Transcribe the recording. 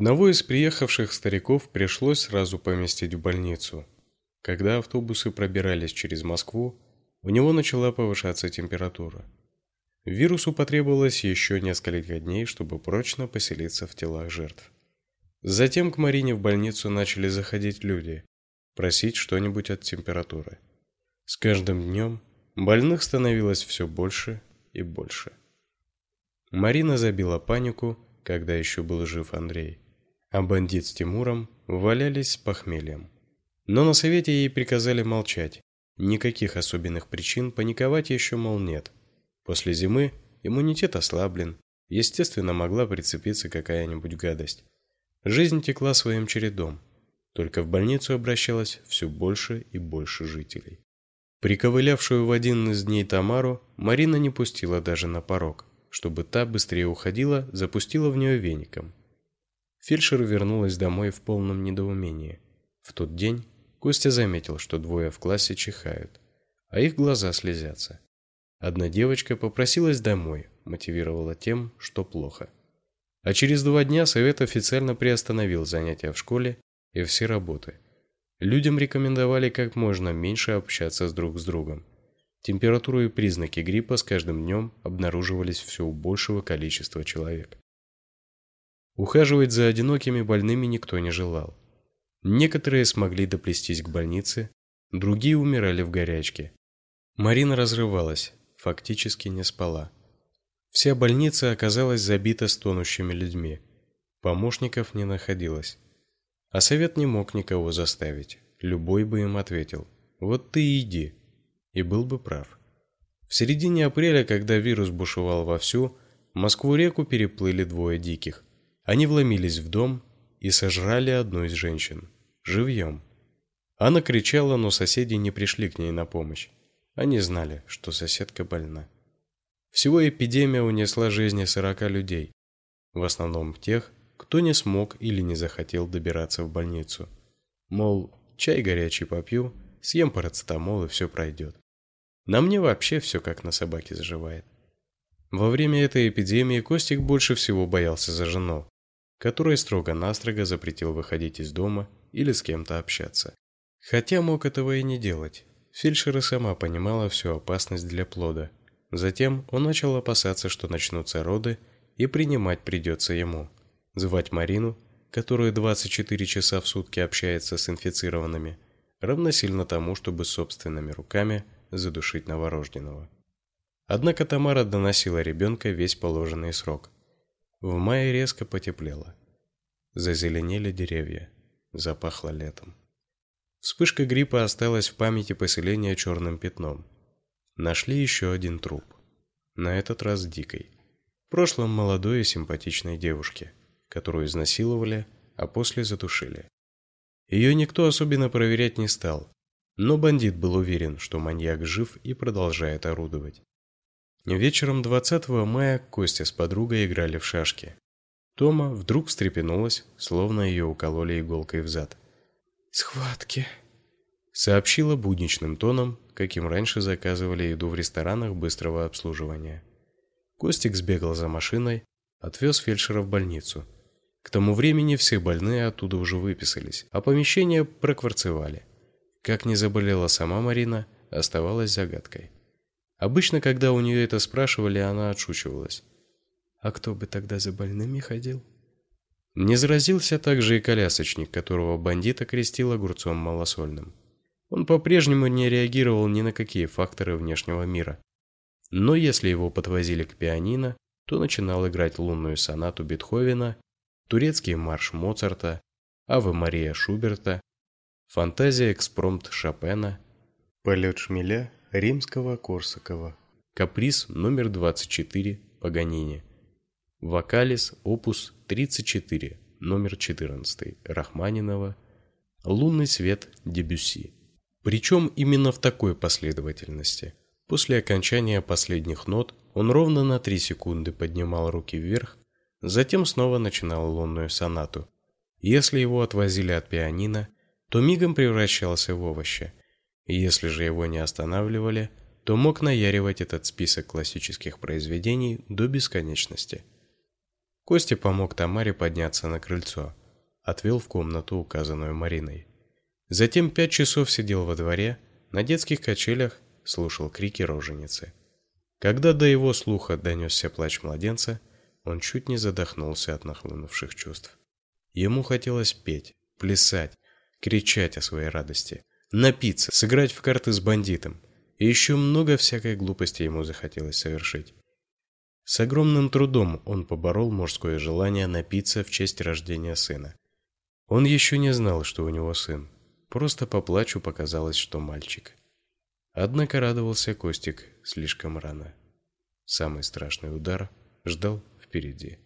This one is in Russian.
Одного из приехавших стариков пришлось сразу поместить в больницу. Когда автобусы пробирались через Москву, у него начала повышаться температура. Вирусу потребовалось еще несколько дней, чтобы прочно поселиться в телах жертв. Затем к Марине в больницу начали заходить люди, просить что-нибудь от температуры. С каждым днем больных становилось все больше и больше. Марина забила панику, когда еще был жив Андрей, а бандит с Тимуром валялись с похмельем. Но на совете ей приказали молчать. Никаких особенных причин паниковать еще мол нет. После зимы иммунитет ослаблен, естественно, могла прицепиться какая-нибудь гадость. Жизнь текла своим чередом. Только в больницу обращалось все больше и больше жителей. Приковылявшую в один из дней Тамару Марина не пустила даже на порог, чтобы та быстрее уходила, запустила в нее веником. Фельдшер вернулась домой в полном недоумении. В тот день Костя заметил, что двое в классе чихают, а их глаза слезятся. Одна девочка попросилась домой, мотивировала тем, что плохо. А через два дня совет официально приостановил занятия в школе и все работы. Людям рекомендовали как можно меньше общаться с друг с другом. Температура и признаки гриппа с каждым днем обнаруживались все у большего количества человек. Ухаживать за одинокими больными никто не желал. Некоторые смогли доплестись к больнице, другие умирали в горячке. Марина разрывалась, фактически не спала. Вся больница оказалась забита стонущими людьми. Помощников не находилось. А совет не мог никого заставить. Любой бы им ответил: "Вот ты и иди". И был бы прав. В середине апреля, когда вирус бушевал вовсю, Москву-реку переплыли двое диких. Они вломились в дом и сожрали одну из женщин живьем. Она кричала, но соседи не пришли к ней на помощь. Они знали, что соседка больна. Всего эпидемия унесла жизни 40 людей, в основном тех, кто не смог или не захотел добираться в больницу. Мол, чай горячий попью, съем парацетамол и все пройдет. На мне вообще все как на собаке заживает. Во время этой эпидемии Костик больше всего боялся за жену, которая строго-настрого запретил выходить из дома или с кем-то общаться. Хотя мог этого и не делать. Фельдшер сама понимала всю опасность для плода, Затем он начал опасаться, что начнутся роды, и принимать придется ему. Звать Марину, которая 24 часа в сутки общается с инфицированными, равносильно тому, чтобы собственными руками задушить новорожденного. Однако Тамара доносила ребенка весь положенный срок. В мае резко потеплело. Зазеленели деревья, запахло летом. Вспышка гриппа осталась в памяти поселения черным пятном – Нашли еще один труп. На этот раз дикой. В прошлом молодой и симпатичной девушке, которую изнасиловали, а после задушили. Ее никто особенно проверять не стал, но бандит был уверен, что маньяк жив и продолжает орудовать. Вечером 20 мая Костя с подругой играли в шашки. Тома вдруг встрепенулась, словно ее укололи иголкой в зад. «Схватки», — сообщила будничным тоном, каким раньше заказывали еду в ресторанах быстрого обслуживания. Костик сбегал за машиной, отвез фельдшера в больницу. К тому времени все больные оттуда уже выписались, а помещение прокварцевали. Как не заболела сама Марина, оставалась загадкой. Обычно, когда у нее это спрашивали, она отшучивалась. А кто бы тогда за больными ходил? Не заразился также и колясочник, которого бандит окрестил огурцом малосольным. Он по-прежнему не реагировал ни на какие факторы внешнего мира. Но если его подвозили к пианино, то начинал играть лунную сонату Бетховена, турецкий марш Моцарта, Аве Мария Шуберта, фантазия экспромт Шопена, полет шмеля Римского-Корсакова, каприз номер 24 Паганини, вокалис опус 34 номер 14 Рахманинова, лунный свет Дебюсси. Причем именно в такой последовательности. После окончания последних нот он ровно на три секунды поднимал руки вверх, затем снова начинал лунную сонату. Если его отвозили от пианино, то мигом превращался в овоща. Если же его не останавливали, то мог наяривать этот список классических произведений до бесконечности. Костя помог Тамаре подняться на крыльцо, отвел в комнату, указанную Мариной. Затем пять часов сидел во дворе, на детских качелях, слушал крики роженицы. Когда до его слуха донесся плач младенца, он чуть не задохнулся от нахлынувших чувств. Ему хотелось петь, плясать, кричать о своей радости, напиться, сыграть в карты с бандитом. И еще много всякой глупости ему захотелось совершить. С огромным трудом он поборол мужское желание напиться в честь рождения сына. Он еще не знал, что у него сын. Просто по плачу показалось, что мальчик. Однако радовался Костик слишком рано. Самый страшный удар ждал впереди.